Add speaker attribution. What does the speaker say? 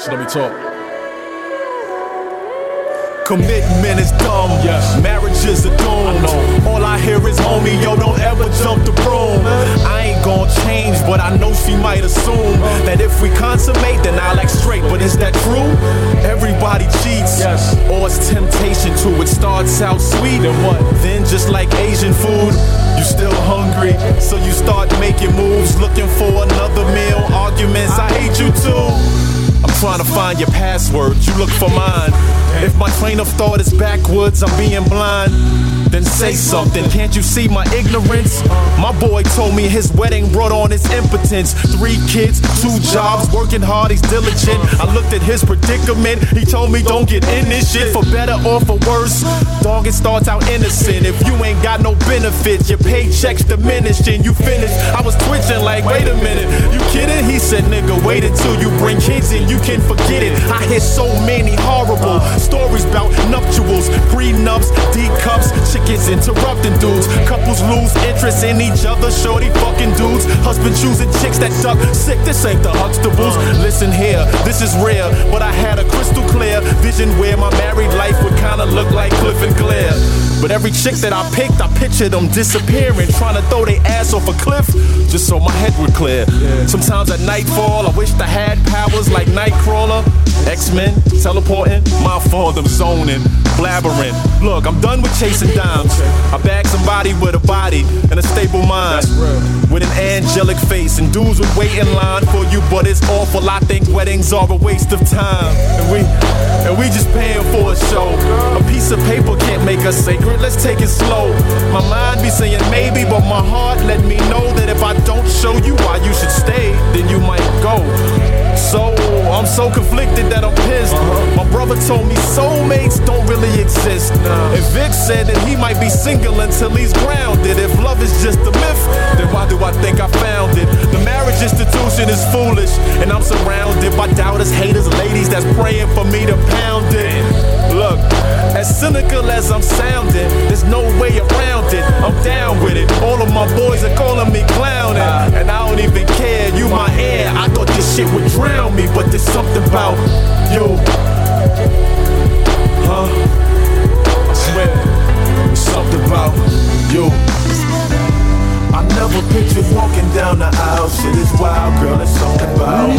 Speaker 1: So let me talk.
Speaker 2: Commitment is dumb. Yes. Marriage is a doom. I. All I hear is, homie, yo, don't ever jump the broom. I ain't gon' change, but I know she might assume that if we consummate, then I'll act straight. But is that true? Everybody cheats. Yes. Or it's temptation to. It starts out sweet. and what? Then just like Asian food, you still hungry. So you start making moves, find your password, you look for mine. If my train of thought is backwards, I'm being blind. Then say something, can't you see my ignorance? My boy told me his wedding brought on his impotence. Three kids, two jobs, working hard, he's diligent. I looked at his predicament, he told me don't get in this shit for better or for worse. Dog, it starts out innocent. If you ain't got no benefits, your paycheck's diminished and you finished. I was twitching like, wait a minute, you kidding? Said, nigga, wait until you bring kids in, you can forget it. I hear so many horrible stories about nuptials, prenups, D cups, chickens interrupting dudes. Couples lose interest in each other, shorty fucking dudes. Husband choosing chicks that duck sick. This ain't the Huxtables. Listen here, this is rare, but I had a crystal clear vision where my married life would every chick that I picked, I pictured them disappearing, trying to throw their ass off a cliff just so my head would clear. Sometimes at nightfall, I wish I had powers like Nightcrawler, X-Men, teleporting, my fault, I'm zoning, blabbering. Look, I'm done with chasing dimes. I bag somebody with a body and a stable mind. With an angelic face, and dudes would wait in line for you, but it's awful. I think weddings are a waste of time. And we and we just paying for a show. A piece of paper can't make us sacred. Let's take it slow. My mind be saying maybe, but my heart let me know that if I don't show you why you should stay, then you might go. So I'm so conflicted that I'm pissed. Uh-huh. My brother told me soulmates don't really exist. Nah. And Vic said that he might be single until he's grounded. If love is just a myth, then why do I think I found it? The marriage institution is foolish, and I'm surrounded by doubters, haters, ladies that's praying for me to cynical as I'm sounding. There's no way around it. I'm down with it. All of my boys are calling me clowning. And I don't even care. You my air. I thought this shit would drown me, but there's something about you. Huh? I swear. There's something about you. I never pictured walking down the aisle. Shit is wild, girl. It's something about